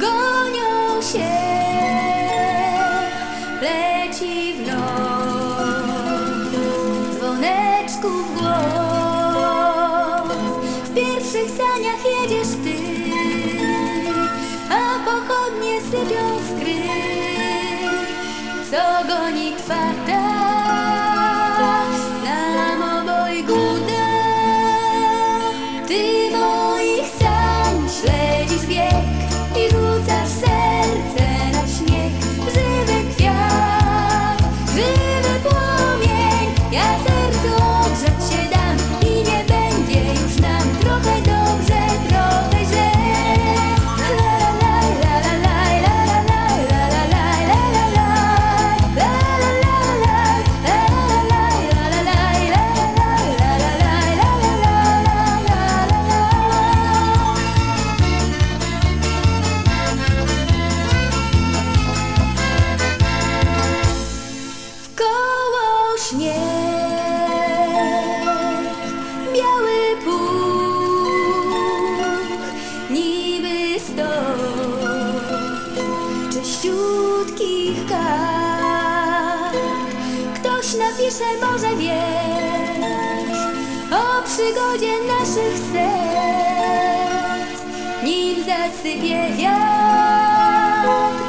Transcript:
gonią się, leci w noc, dzwoneczku w głos. W pierwszych saniach jedziesz ty, a pochodnie sypią w gry, co goni twarda. dos czyściutkich kart. Ktoś napisze może wiersz o przygodzie naszych serc, nim zasypie wiatr.